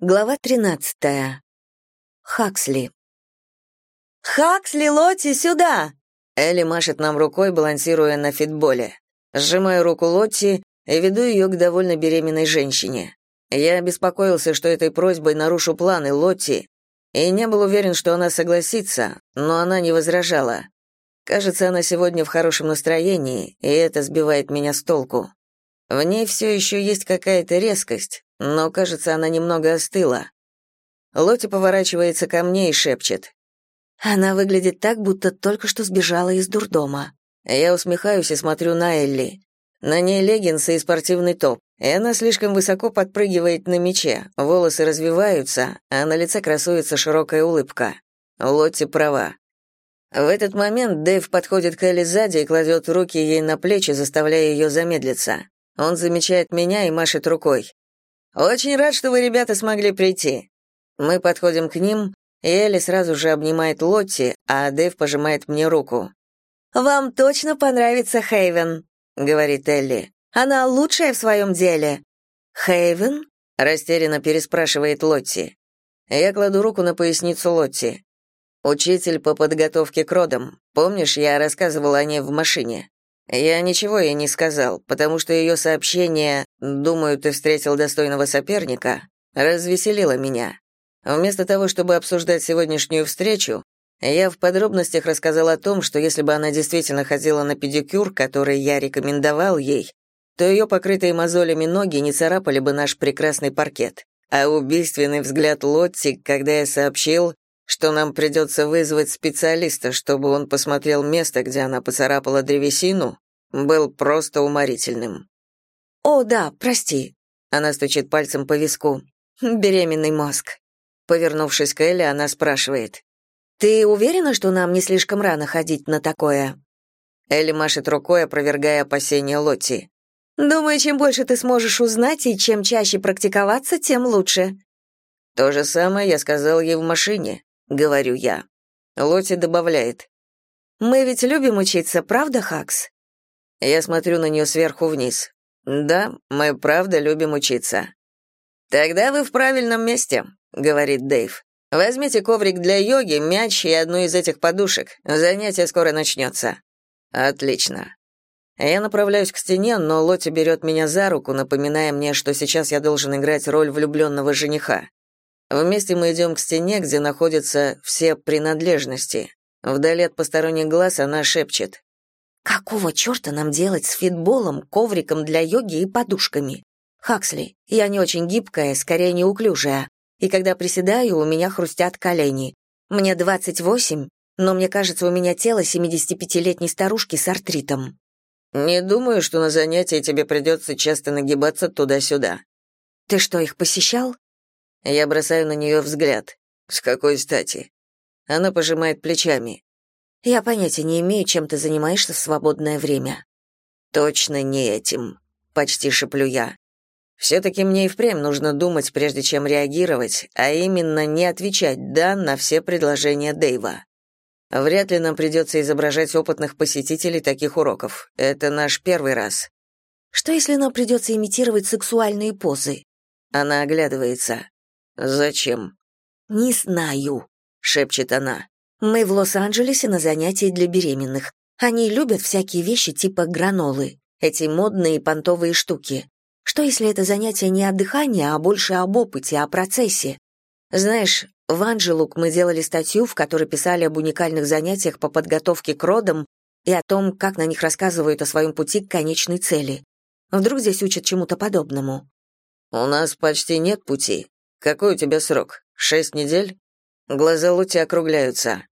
Глава 13. Хаксли. «Хаксли, Лотти, сюда!» Элли машет нам рукой, балансируя на фитболе. Сжимаю руку Лотти и веду ее к довольно беременной женщине. Я беспокоился, что этой просьбой нарушу планы Лотти, и не был уверен, что она согласится, но она не возражала. Кажется, она сегодня в хорошем настроении, и это сбивает меня с толку. В ней все еще есть какая-то резкость, но, кажется, она немного остыла. Лоти поворачивается ко мне и шепчет. Она выглядит так, будто только что сбежала из дурдома. Я усмехаюсь и смотрю на Элли. На ней леггинсы и спортивный топ, и она слишком высоко подпрыгивает на мече, волосы развиваются, а на лице красуется широкая улыбка. Лотти права. В этот момент Дэйв подходит к Элли сзади и кладет руки ей на плечи, заставляя ее замедлиться. Он замечает меня и машет рукой. «Очень рад, что вы, ребята, смогли прийти». Мы подходим к ним, и Элли сразу же обнимает Лотти, а Дэйв пожимает мне руку. «Вам точно понравится Хейвен», — говорит Элли. «Она лучшая в своем деле». «Хейвен?» — растерянно переспрашивает Лотти. Я кладу руку на поясницу Лотти. «Учитель по подготовке к родам. Помнишь, я рассказывал о ней в машине?» Я ничего ей не сказал, потому что ее сообщение «Думаю, ты встретил достойного соперника» развеселило меня. Вместо того, чтобы обсуждать сегодняшнюю встречу, я в подробностях рассказал о том, что если бы она действительно ходила на педикюр, который я рекомендовал ей, то ее покрытые мозолями ноги не царапали бы наш прекрасный паркет. А убийственный взгляд Лотти, когда я сообщил, что нам придется вызвать специалиста, чтобы он посмотрел место, где она поцарапала древесину, был просто уморительным. «О, да, прости», — она стучит пальцем по виску. «Беременный мозг». Повернувшись к Элли, она спрашивает. «Ты уверена, что нам не слишком рано ходить на такое?» Элли машет рукой, опровергая опасения Лотти. «Думаю, чем больше ты сможешь узнать и чем чаще практиковаться, тем лучше». То же самое я сказал ей в машине. — говорю я. Лоти добавляет. «Мы ведь любим учиться, правда, Хакс?» Я смотрю на нее сверху вниз. «Да, мы правда любим учиться». «Тогда вы в правильном месте», — говорит Дэйв. «Возьмите коврик для йоги, мяч и одну из этих подушек. Занятие скоро начнется». «Отлично». Я направляюсь к стене, но Лоти берет меня за руку, напоминая мне, что сейчас я должен играть роль влюбленного жениха. Вместе мы идем к стене, где находятся все принадлежности. Вдали от посторонних глаз она шепчет. «Какого черта нам делать с фитболом, ковриком для йоги и подушками? Хаксли, я не очень гибкая, скорее неуклюжая, и когда приседаю, у меня хрустят колени. Мне 28, но мне кажется, у меня тело 75-летней старушки с артритом». «Не думаю, что на занятии тебе придется часто нагибаться туда-сюда». «Ты что, их посещал?» Я бросаю на нее взгляд. С какой стати? Она пожимает плечами. Я понятия не имею, чем ты занимаешься в свободное время. Точно не этим, почти шеплю я. Все-таки мне и впрямь нужно думать, прежде чем реагировать, а именно не отвечать «да» на все предложения Дэйва. Вряд ли нам придется изображать опытных посетителей таких уроков. Это наш первый раз. Что если нам придется имитировать сексуальные позы? Она оглядывается. «Зачем?» «Не знаю», — шепчет она. «Мы в Лос-Анджелесе на занятии для беременных. Они любят всякие вещи типа гранолы, эти модные понтовые штуки. Что если это занятие не о дыхании, а больше об опыте, о процессе? Знаешь, в Анджелук мы делали статью, в которой писали об уникальных занятиях по подготовке к родам и о том, как на них рассказывают о своем пути к конечной цели. Вдруг здесь учат чему-то подобному? У нас почти нет пути, какой у тебя срок? Шесть недель? Глаза Лути округляются.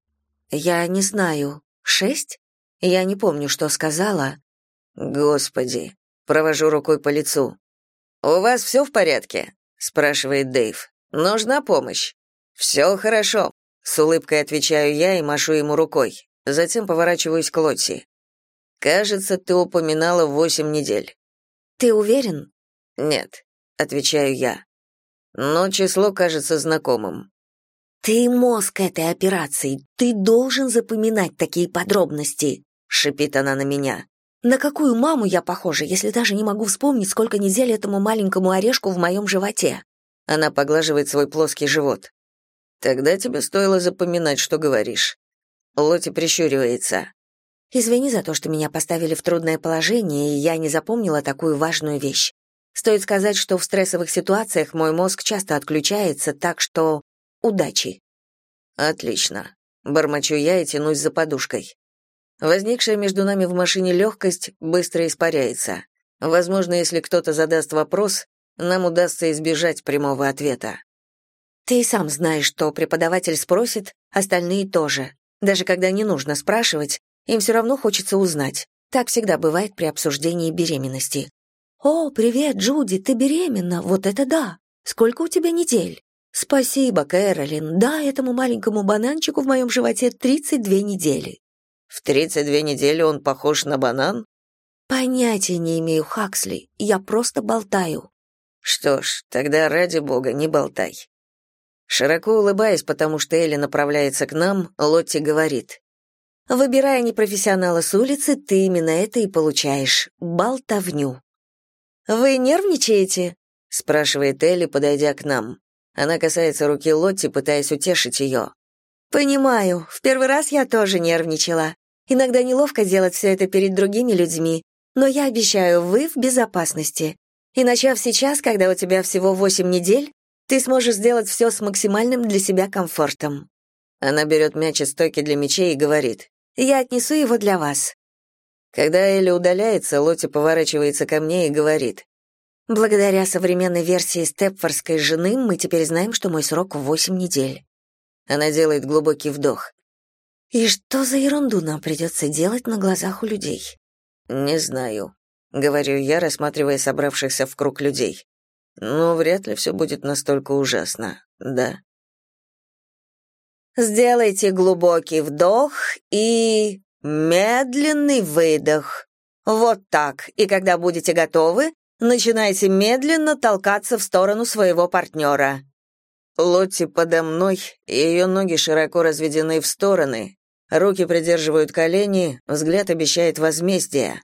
Я не знаю. Шесть? Я не помню, что сказала. Господи. Провожу рукой по лицу. У вас все в порядке? спрашивает Дэйв. Нужна помощь? «Все хорошо, с улыбкой отвечаю я и машу ему рукой. Затем поворачиваюсь к Лотти. Кажется, ты упоминала восемь недель. Ты уверен? Нет, отвечаю я но число кажется знакомым. «Ты мозг этой операции, ты должен запоминать такие подробности», — шипит она на меня. «На какую маму я похожа, если даже не могу вспомнить, сколько недель этому маленькому орешку в моем животе?» Она поглаживает свой плоский живот. Тогда тебе стоило запоминать, что говоришь. Лоти прищуривается. Извини за то, что меня поставили в трудное положение, и я не запомнила такую важную вещь. Стоит сказать, что в стрессовых ситуациях мой мозг часто отключается, так что удачи. Отлично. Бормочу я и тянусь за подушкой. Возникшая между нами в машине легкость быстро испаряется. Возможно, если кто-то задаст вопрос, нам удастся избежать прямого ответа. Ты и сам знаешь, что преподаватель спросит, остальные тоже. Даже когда не нужно спрашивать, им все равно хочется узнать. Так всегда бывает при обсуждении беременности. «О, привет, Джуди, ты беременна, вот это да! Сколько у тебя недель?» «Спасибо, Кэролин, да, этому маленькому бананчику в моем животе 32 недели». «В 32 недели он похож на банан?» «Понятия не имею, Хаксли, я просто болтаю». «Что ж, тогда ради бога, не болтай». Широко улыбаясь, потому что Элли направляется к нам, Лотти говорит. «Выбирая непрофессионала с улицы, ты именно это и получаешь — болтовню». «Вы нервничаете?» — спрашивает Элли, подойдя к нам. Она касается руки Лотти, пытаясь утешить ее. «Понимаю, в первый раз я тоже нервничала. Иногда неловко делать все это перед другими людьми, но я обещаю, вы в безопасности. И начав сейчас, когда у тебя всего восемь недель, ты сможешь сделать все с максимальным для себя комфортом». Она берет мяч из стойки для мячей и говорит, «Я отнесу его для вас». Когда Элли удаляется, Лотти поворачивается ко мне и говорит, «Благодаря современной версии степфорской жены мы теперь знаем, что мой срок восемь недель». Она делает глубокий вдох. «И что за ерунду нам придется делать на глазах у людей?» «Не знаю», — говорю я, рассматривая собравшихся в круг людей. Но вряд ли все будет настолько ужасно, да. Сделайте глубокий вдох и медленный выдох. Вот так. И когда будете готовы, начинайте медленно толкаться в сторону своего партнера. Лотти подо мной, ее ноги широко разведены в стороны, руки придерживают колени, взгляд обещает возмездие,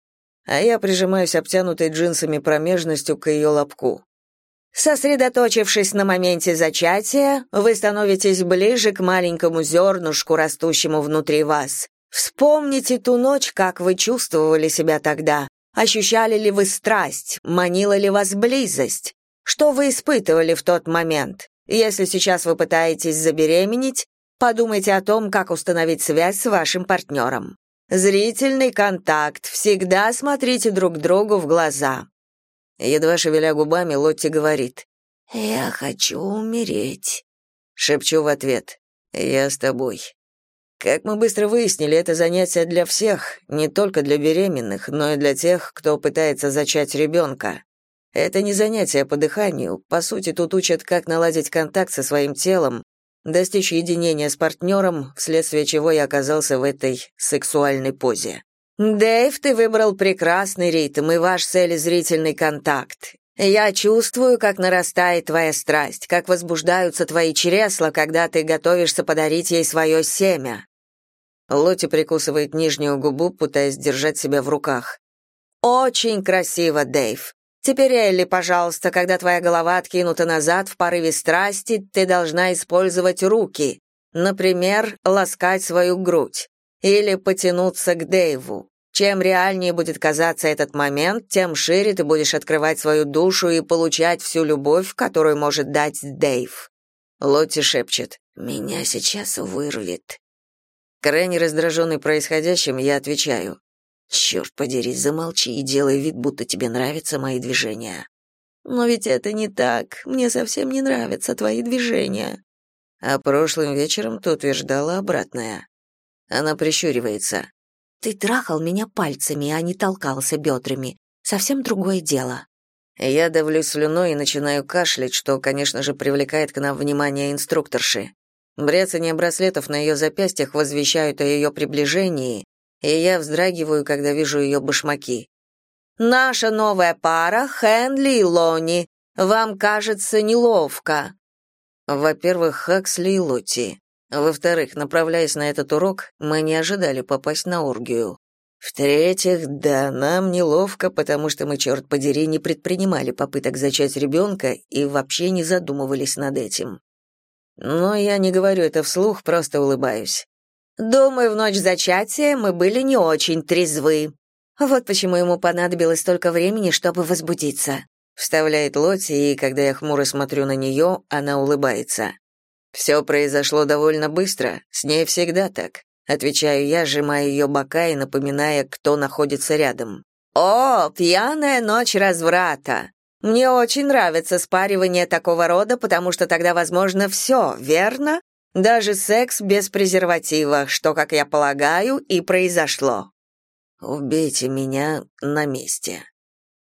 а я прижимаюсь обтянутой джинсами промежностью к ее лобку. Сосредоточившись на моменте зачатия, вы становитесь ближе к маленькому зернышку, растущему внутри вас. Вспомните ту ночь, как вы чувствовали себя тогда. Ощущали ли вы страсть? Манила ли вас близость? Что вы испытывали в тот момент? Если сейчас вы пытаетесь забеременеть, подумайте о том, как установить связь с вашим партнером. Зрительный контакт. Всегда смотрите друг другу в глаза. Едва шевеля губами, Лотти говорит. «Я хочу умереть». Шепчу в ответ. «Я с тобой». Как мы быстро выяснили, это занятие для всех, не только для беременных, но и для тех, кто пытается зачать ребенка. Это не занятие по дыханию, по сути, тут учат, как наладить контакт со своим телом, достичь единения с партнером, вследствие чего я оказался в этой сексуальной позе. «Дэйв, ты выбрал прекрасный ритм и ваш зрительный контакт. Я чувствую, как нарастает твоя страсть, как возбуждаются твои чресла, когда ты готовишься подарить ей свое семя». Лоти прикусывает нижнюю губу, пытаясь держать себя в руках. «Очень красиво, Дэйв. Теперь, Элли, пожалуйста, когда твоя голова откинута назад в порыве страсти, ты должна использовать руки. Например, ласкать свою грудь. Или потянуться к Дэйву. Чем реальнее будет казаться этот момент, тем шире ты будешь открывать свою душу и получать всю любовь, которую может дать Дэйв. Лотти шепчет. «Меня сейчас вырвет». Крайне раздраженный происходящим, я отвечаю. «Черт подери, замолчи и делай вид, будто тебе нравятся мои движения». «Но ведь это не так. Мне совсем не нравятся твои движения». А прошлым вечером ты утверждала обратное. Она прищуривается. Ты трахал меня пальцами, а не толкался бедрами. Совсем другое дело. Я давлю слюной и начинаю кашлять, что, конечно же, привлекает к нам внимание инструкторши. Бряцание браслетов на ее запястьях возвещают о ее приближении, и я вздрагиваю, когда вижу ее башмаки. «Наша новая пара — Хенли и Лони. Вам кажется неловко». Во-первых, Хаксли и Лотти. Во-вторых, направляясь на этот урок, мы не ожидали попасть на оргию. В-третьих, да, нам неловко, потому что мы, черт подери, не предпринимали попыток зачать ребенка и вообще не задумывались над этим. Но я не говорю это вслух, просто улыбаюсь. Думаю, в ночь зачатия мы были не очень трезвы. Вот почему ему понадобилось столько времени, чтобы возбудиться. Вставляет Лотти, и когда я хмуро смотрю на нее, она улыбается. Все произошло довольно быстро, с ней всегда так. Отвечаю я, сжимая ее бока и напоминая, кто находится рядом. «О, пьяная ночь разврата! Мне очень нравится спаривание такого рода, потому что тогда возможно все, верно? Даже секс без презерватива, что, как я полагаю, и произошло». «Убейте меня на месте».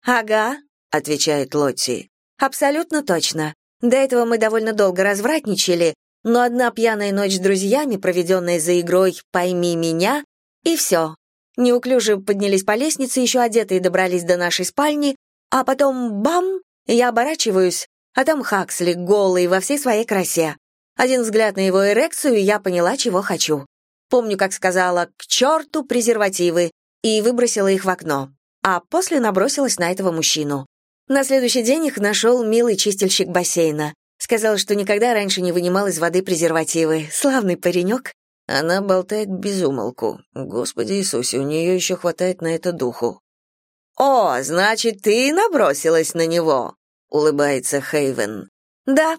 «Ага», — отвечает Лотти. «Абсолютно точно. До этого мы довольно долго развратничали, но одна пьяная ночь с друзьями, проведенная за игрой «Пойми меня», и все. Неуклюже поднялись по лестнице, еще одетые добрались до нашей спальни, а потом бам, я оборачиваюсь, а там Хаксли, голый, во всей своей красе. Один взгляд на его эрекцию, и я поняла, чего хочу. Помню, как сказала «к черту презервативы» и выбросила их в окно, а после набросилась на этого мужчину. На следующий день их нашел милый чистильщик бассейна. Сказал, что никогда раньше не вынимал из воды презервативы. Славный паренек. Она болтает без умолку. Господи Иисусе, у нее еще хватает на это духу. «О, значит, ты набросилась на него», — улыбается Хейвен. «Да».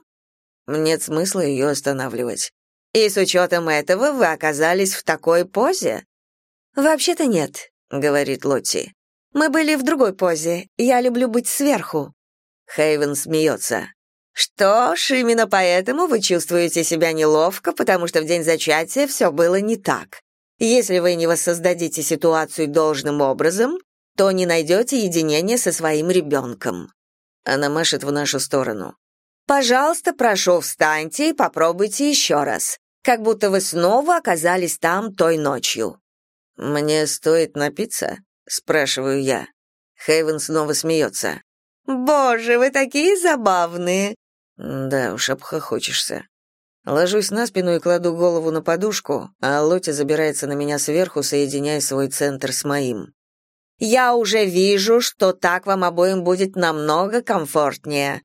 Нет смысла ее останавливать. «И с учетом этого вы оказались в такой позе?» «Вообще-то нет», — говорит Лотти. «Мы были в другой позе. Я люблю быть сверху». Хейвен смеется. Что ж, именно поэтому вы чувствуете себя неловко, потому что в день зачатия все было не так. Если вы не воссоздадите ситуацию должным образом, то не найдете единения со своим ребенком». Она машет в нашу сторону. «Пожалуйста, прошу, встаньте и попробуйте еще раз, как будто вы снова оказались там той ночью». «Мне стоит напиться?» — спрашиваю я. Хейвен снова смеется. «Боже, вы такие забавные!» «Да уж, обхохочешься». Ложусь на спину и кладу голову на подушку, а Лотти забирается на меня сверху, соединяя свой центр с моим. «Я уже вижу, что так вам обоим будет намного комфортнее».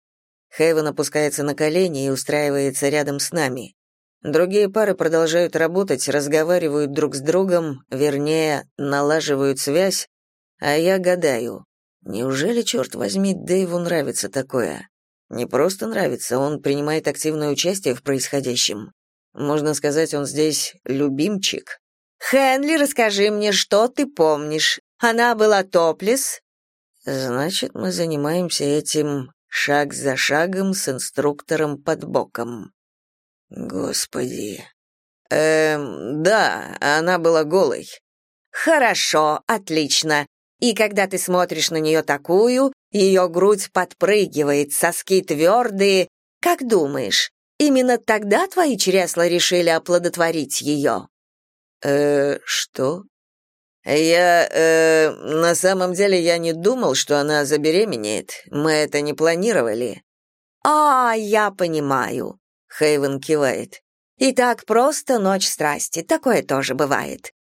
Хейвен опускается на колени и устраивается рядом с нами. Другие пары продолжают работать, разговаривают друг с другом, вернее, налаживают связь, а я гадаю, Неужели, черт возьми, Дэйву нравится такое? Не просто нравится, он принимает активное участие в происходящем. Можно сказать, он здесь любимчик. «Хенли, расскажи мне, что ты помнишь? Она была топлес?» «Значит, мы занимаемся этим шаг за шагом с инструктором под боком». «Господи...» «Эм, да, она была голой». «Хорошо, отлично. И когда ты смотришь на нее такую, ее грудь подпрыгивает, соски твердые. Как думаешь, именно тогда твои чресла решили оплодотворить ее?» «Э, что?» «Я, э, на самом деле я не думал, что она забеременеет. Мы это не планировали». «А, я понимаю», — Хейвен кивает. «И так просто ночь страсти, такое тоже бывает.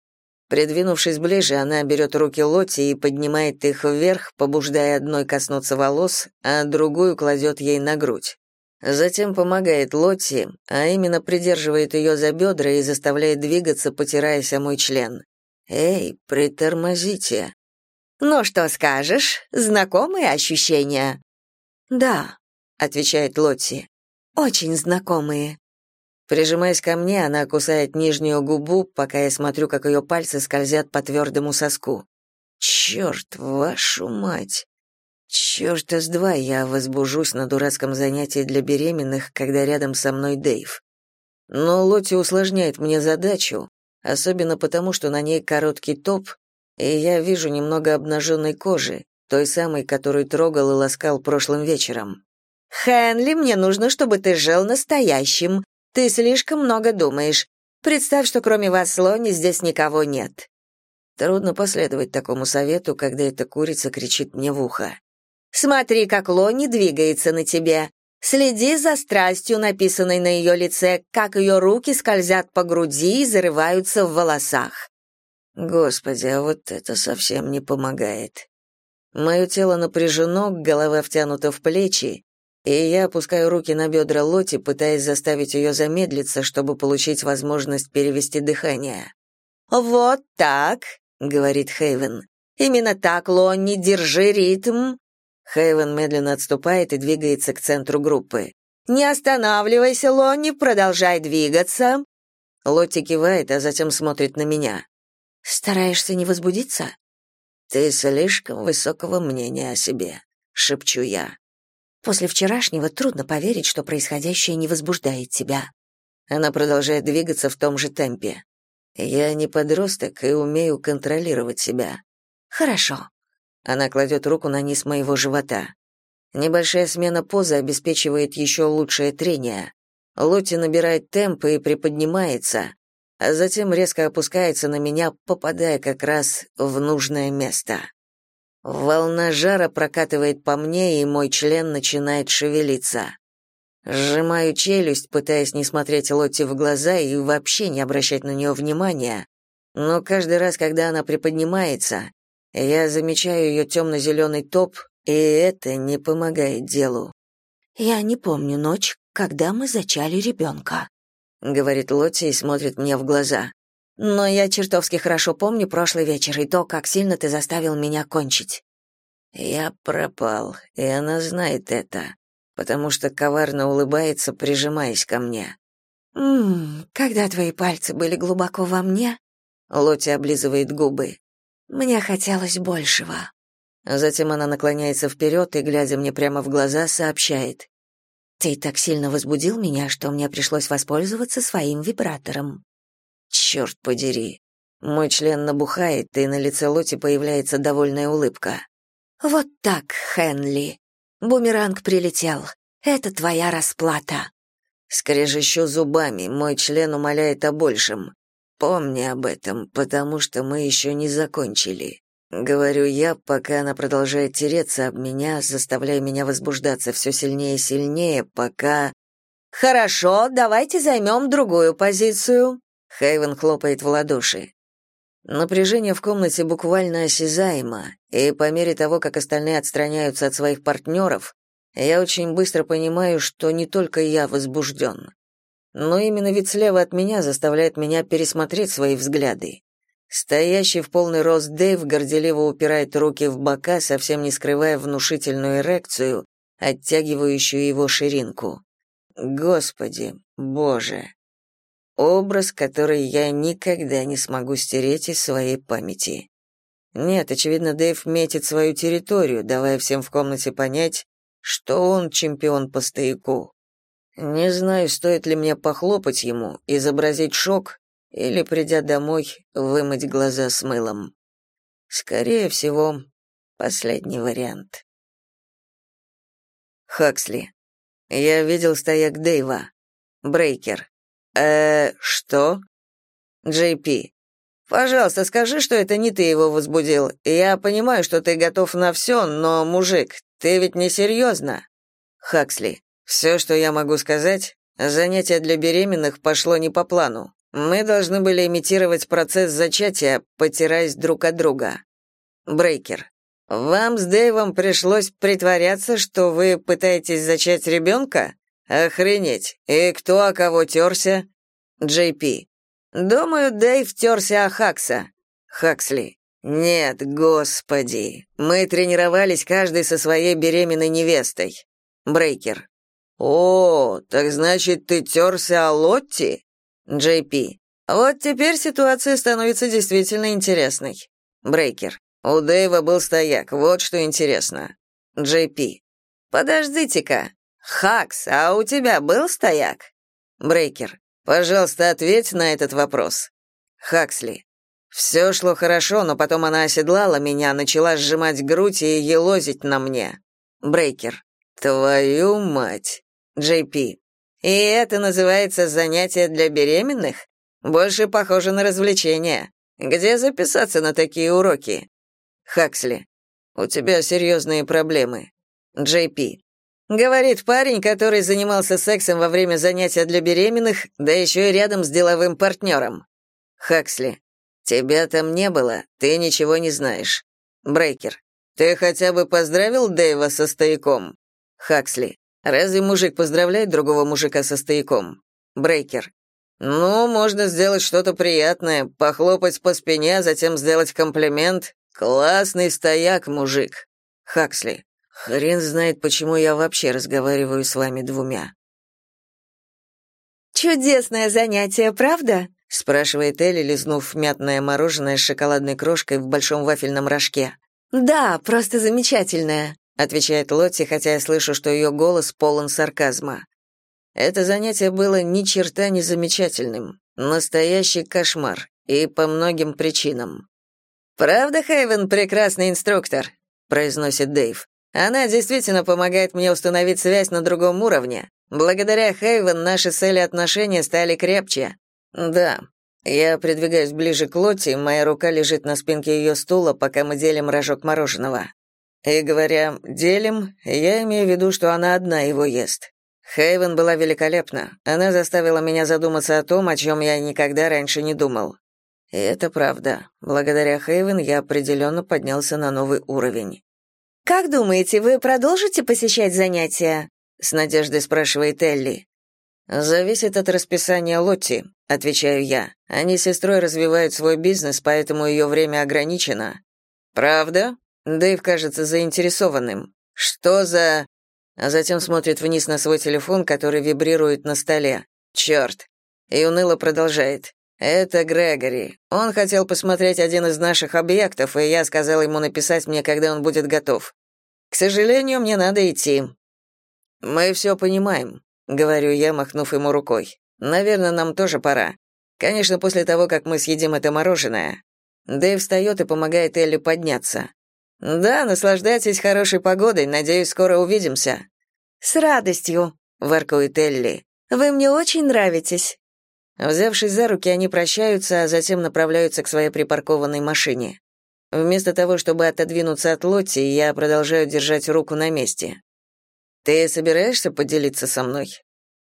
Придвинувшись ближе, она берет руки Лотти и поднимает их вверх, побуждая одной коснуться волос, а другую кладет ей на грудь. Затем помогает Лотти, а именно придерживает ее за бедра и заставляет двигаться, потираясь о мой член. «Эй, притормозите!» «Ну что скажешь? Знакомые ощущения?» «Да», — отвечает Лотти. «Очень знакомые». Прижимаясь ко мне, она кусает нижнюю губу, пока я смотрю, как ее пальцы скользят по твердому соску. Черт, вашу мать! Черт с два я возбужусь на дурацком занятии для беременных, когда рядом со мной Дэйв. Но Лотти усложняет мне задачу, особенно потому, что на ней короткий топ, и я вижу немного обнаженной кожи, той самой, которую трогал и ласкал прошлым вечером. «Хенли, мне нужно, чтобы ты жил настоящим, ты слишком много думаешь. Представь, что кроме вас Лони здесь никого нет». Трудно последовать такому совету, когда эта курица кричит мне в ухо. «Смотри, как Лони двигается на тебе. Следи за страстью, написанной на ее лице, как ее руки скользят по груди и зарываются в волосах. Господи, а вот это совсем не помогает. Мое тело напряжено, голова втянута в плечи, и я опускаю руки на бедра Лоти, пытаясь заставить ее замедлиться, чтобы получить возможность перевести дыхание. «Вот так», — говорит Хейвен. «Именно так, Лонни, держи ритм». Хейвен медленно отступает и двигается к центру группы. «Не останавливайся, Лонни, продолжай двигаться». Лотти кивает, а затем смотрит на меня. «Стараешься не возбудиться?» «Ты слишком высокого мнения о себе», — шепчу я. «После вчерашнего трудно поверить, что происходящее не возбуждает тебя». Она продолжает двигаться в том же темпе. «Я не подросток и умею контролировать себя». «Хорошо». Она кладет руку на низ моего живота. Небольшая смена позы обеспечивает еще лучшее трение. Лотти набирает темп и приподнимается, а затем резко опускается на меня, попадая как раз в нужное место. Волна жара прокатывает по мне, и мой член начинает шевелиться. Сжимаю челюсть, пытаясь не смотреть Лотти в глаза и вообще не обращать на нее внимания, но каждый раз, когда она приподнимается, я замечаю ее темно-зеленый топ, и это не помогает делу. «Я не помню ночь, когда мы зачали ребенка», говорит Лотти и смотрит мне в глаза. Но я чертовски хорошо помню прошлый вечер и то, как сильно ты заставил меня кончить. Я пропал, и она знает это, потому что коварно улыбается, прижимаясь ко мне. «Ммм, когда твои пальцы были глубоко во мне?» Лотти облизывает губы. «Мне хотелось большего». Затем она наклоняется вперед и, глядя мне прямо в глаза, сообщает. Ты так сильно возбудил меня, что мне пришлось воспользоваться своим вибратором. Черт подери. Мой член набухает, и на лице Лоти появляется довольная улыбка. Вот так, Хенли. Бумеранг прилетел. Это твоя расплата. Скрежещу зубами, мой член умоляет о большем. Помни об этом, потому что мы еще не закончили. Говорю я, пока она продолжает тереться об меня, заставляя меня возбуждаться все сильнее и сильнее, пока... «Хорошо, давайте займем другую позицию», — Хейвен хлопает в ладоши. Напряжение в комнате буквально осязаемо, и по мере того, как остальные отстраняются от своих партнеров, я очень быстро понимаю, что не только я возбужден. Но именно вид слева от меня заставляет меня пересмотреть свои взгляды. Стоящий в полный рост Дэйв горделиво упирает руки в бока, совсем не скрывая внушительную эрекцию, оттягивающую его ширинку. Господи, Боже! Образ, который я никогда не смогу стереть из своей памяти. Нет, очевидно, Дэйв метит свою территорию, давая всем в комнате понять, что он чемпион по стояку. Не знаю, стоит ли мне похлопать ему, изобразить шок или, придя домой, вымыть глаза с мылом. Скорее всего, последний вариант. Хаксли. Я видел стояк Дэйва. Брейкер. Э, что? Джей Пи. Пожалуйста, скажи, что это не ты его возбудил. Я понимаю, что ты готов на все, но, мужик, ты ведь не серьезно. Хаксли. Все, что я могу сказать, занятие для беременных пошло не по плану. Мы должны были имитировать процесс зачатия, потираясь друг от друга. Брейкер. Вам с Дэйвом пришлось притворяться, что вы пытаетесь зачать ребенка? Охренеть. И кто о кого терся? Джей Пи. Думаю, Дэйв терся о Хакса. Хаксли. Нет, господи. Мы тренировались каждый со своей беременной невестой. Брейкер. О, так значит, ты терся о Лотти? Джей Пи. Вот теперь ситуация становится действительно интересной. Брейкер. У Дэйва был стояк, вот что интересно. Джей Пи. Подождите-ка. Хакс, а у тебя был стояк? Брейкер. Пожалуйста, ответь на этот вопрос. Хаксли. Все шло хорошо, но потом она оседлала меня, начала сжимать грудь и елозить на мне. Брейкер. Твою мать. Джей. И это называется занятие для беременных? Больше похоже на развлечение. Где записаться на такие уроки? Хаксли. У тебя серьезные проблемы. Джей. Говорит парень, который занимался сексом во время занятия для беременных, да еще и рядом с деловым партнером. Хаксли. Тебя там не было, ты ничего не знаешь. Брейкер, ты хотя бы поздравил Дэйва со стояком? Хаксли, разве мужик поздравляет другого мужика со стояком? Брейкер, ну, можно сделать что-то приятное, похлопать по спине, а затем сделать комплимент. Классный стояк, мужик. Хаксли, хрен знает, почему я вообще разговариваю с вами двумя. Чудесное занятие, правда? спрашивает Элли, лизнув мятное мороженое с шоколадной крошкой в большом вафельном рожке. Да, просто замечательное, отвечает Лотти, хотя я слышу, что ее голос полон сарказма. Это занятие было ни черта не замечательным, настоящий кошмар, и по многим причинам. Правда, Хейвен прекрасный инструктор, произносит Дэйв. Она действительно помогает мне установить связь на другом уровне. Благодаря Хейвен наши с Элли отношения стали крепче. Да. Я придвигаюсь ближе к Лотти, моя рука лежит на спинке ее стула, пока мы делим рожок мороженого. И говоря «делим», я имею в виду, что она одна его ест. Хейвен была великолепна. Она заставила меня задуматься о том, о чем я никогда раньше не думал. И это правда. Благодаря Хейвен я определенно поднялся на новый уровень. «Как думаете, вы продолжите посещать занятия?» — с надеждой спрашивает Элли. «Зависит от расписания Лотти», — отвечаю я. «Они с сестрой развивают свой бизнес, поэтому ее время ограничено». «Правда?» Дэйв кажется заинтересованным. «Что за...» А затем смотрит вниз на свой телефон, который вибрирует на столе. «Черт!» И уныло продолжает. «Это Грегори. Он хотел посмотреть один из наших объектов, и я сказал ему написать мне, когда он будет готов. К сожалению, мне надо идти». «Мы все понимаем», — говорю я, махнув ему рукой. «Наверное, нам тоже пора. Конечно, после того, как мы съедим это мороженое». Дэйв встает и помогает Элли подняться. «Да, наслаждайтесь хорошей погодой, надеюсь, скоро увидимся». «С радостью», — воркует Элли. «Вы мне очень нравитесь». Взявшись за руки, они прощаются, а затем направляются к своей припаркованной машине. Вместо того, чтобы отодвинуться от Лотти, я продолжаю держать руку на месте. «Ты собираешься поделиться со мной?»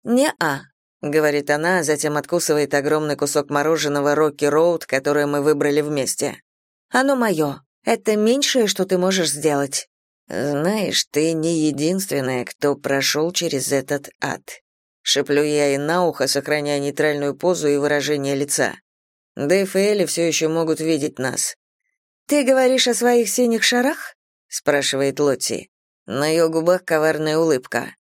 «Не-а», — говорит она, а затем откусывает огромный кусок мороженого Рокки Роуд, которое мы выбрали вместе. «Оно мое. Это меньшее, что ты можешь сделать». «Знаешь, ты не единственная, кто прошел через этот ад», — шеплю я ей на ухо, сохраняя нейтральную позу и выражение лица. Дэйв и Элли все еще могут видеть нас. «Ты говоришь о своих синих шарах?» — спрашивает Лотти. На ее губах коварная улыбка.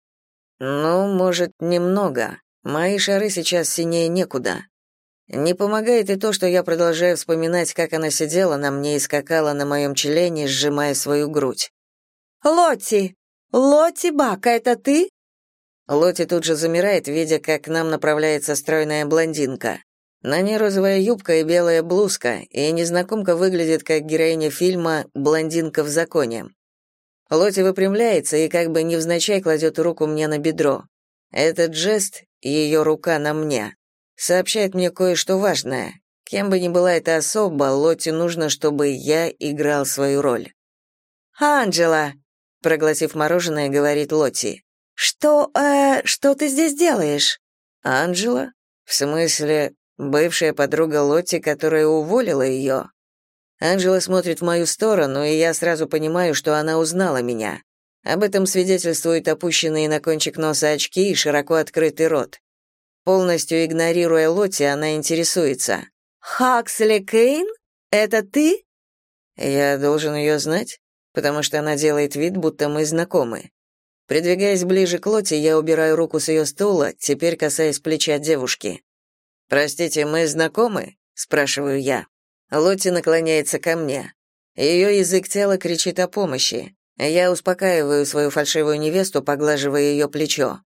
«Ну, может, немного. Мои шары сейчас синее некуда. Не помогает и то, что я продолжаю вспоминать, как она сидела на мне и скакала на моем члене, сжимая свою грудь. «Лотти! Лотти Бака, это ты?» Лотти тут же замирает, видя, как к нам направляется стройная блондинка. На ней розовая юбка и белая блузка, и незнакомка выглядит как героиня фильма «Блондинка в законе». Лотти выпрямляется и как бы невзначай кладет руку мне на бедро. Этот жест, ее рука на мне, сообщает мне кое-что важное. Кем бы ни была эта особа, Лотти нужно, чтобы я играл свою роль. «Анджела!» — проглотив мороженое, говорит Лотти. «Что, э, что ты здесь делаешь?» «Анджела? В смысле, бывшая подруга Лотти, которая уволила ее?» Анжела смотрит в мою сторону, и я сразу понимаю, что она узнала меня. Об этом свидетельствуют опущенные на кончик носа очки и широко открытый рот. Полностью игнорируя Лотти, она интересуется. «Хаксли Кейн? Это ты?» Я должен ее знать, потому что она делает вид, будто мы знакомы. Придвигаясь ближе к Лотти, я убираю руку с ее стула, теперь касаясь плеча девушки. «Простите, мы знакомы?» — спрашиваю я. Лотти наклоняется ко мне. Ее язык тела кричит о помощи. Я успокаиваю свою фальшивую невесту, поглаживая ее плечо.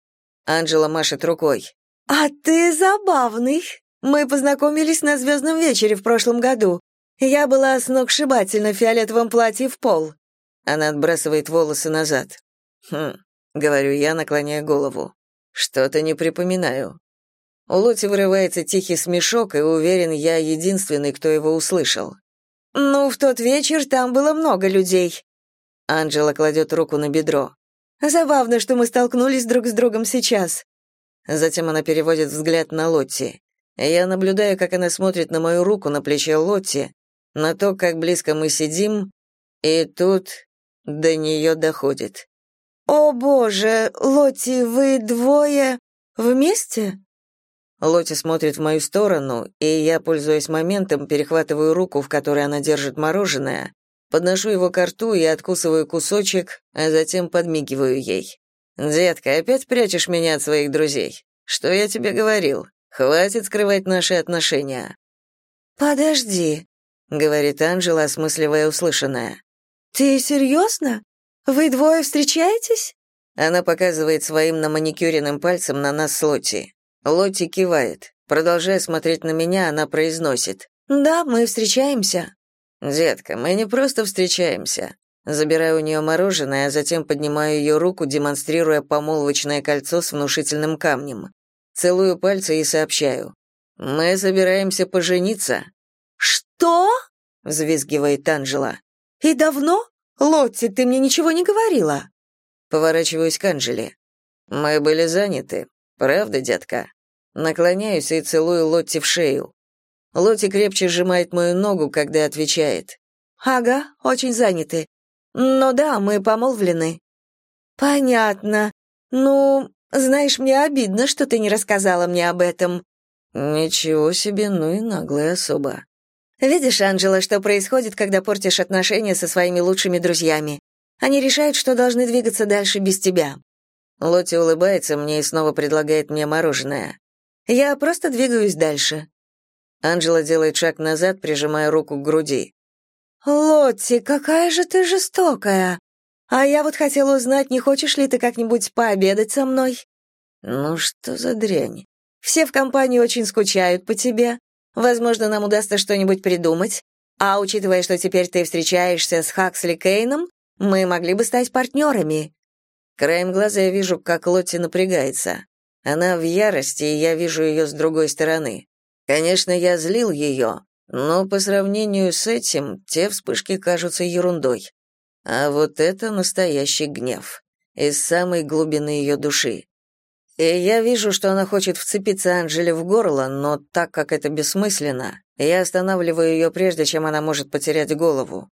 Анжела машет рукой. «А ты забавный. Мы познакомились на звездном вечере в прошлом году. Я была сногсшибательна в фиолетовом платье в пол». Она отбрасывает волосы назад. «Хм», — говорю я, наклоняя голову. «Что-то не припоминаю. У Лоти вырывается тихий смешок, и уверен, я единственный, кто его услышал. «Ну, в тот вечер там было много людей». Анжела кладет руку на бедро. «Забавно, что мы столкнулись друг с другом сейчас». Затем она переводит взгляд на Лотти. Я наблюдаю, как она смотрит на мою руку на плече Лотти, на то, как близко мы сидим, и тут до нее доходит. «О, боже, Лотти, вы двое вместе?» Лотти смотрит в мою сторону, и я, пользуясь моментом, перехватываю руку, в которой она держит мороженое, подношу его к рту и откусываю кусочек, а затем подмигиваю ей. «Детка, опять прячешь меня от своих друзей? Что я тебе говорил? Хватит скрывать наши отношения». «Подожди», — говорит Анжела, осмысливая услышанное. «Ты серьезно? Вы двое встречаетесь?» Она показывает своим наманикюренным пальцем на нас с Лотти. Лотти кивает. Продолжая смотреть на меня, она произносит. «Да, мы встречаемся». «Детка, мы не просто встречаемся». Забираю у нее мороженое, а затем поднимаю ее руку, демонстрируя помолвочное кольцо с внушительным камнем. Целую пальцы и сообщаю. «Мы собираемся пожениться». «Что?» — взвизгивает Анжела. «И давно? Лотти, ты мне ничего не говорила». Поворачиваюсь к Анжеле. «Мы были заняты. Правда, детка?» Наклоняюсь и целую Лотти в шею. Лотти крепче сжимает мою ногу, когда отвечает. «Ага, очень заняты. Но да, мы помолвлены». «Понятно. Ну, знаешь, мне обидно, что ты не рассказала мне об этом». «Ничего себе, ну и наглая особа». «Видишь, Анжела, что происходит, когда портишь отношения со своими лучшими друзьями? Они решают, что должны двигаться дальше без тебя. Лотти улыбается мне и снова предлагает мне мороженое. Я просто двигаюсь дальше. Анжела делает шаг назад, прижимая руку к груди. «Лотти, какая же ты жестокая! А я вот хотела узнать, не хочешь ли ты как-нибудь пообедать со мной?» «Ну что за дрянь?» «Все в компании очень скучают по тебе. Возможно, нам удастся что-нибудь придумать. А учитывая, что теперь ты встречаешься с Хаксли Кейном, мы могли бы стать партнерами. Краем глаза я вижу, как Лотти напрягается. Она в ярости, и я вижу ее с другой стороны. Конечно, я злил ее, но по сравнению с этим те вспышки кажутся ерундой. А вот это настоящий гнев. Из самой глубины ее души. И я вижу, что она хочет вцепиться Анжеле в горло, но так как это бессмысленно, я останавливаю ее прежде, чем она может потерять голову.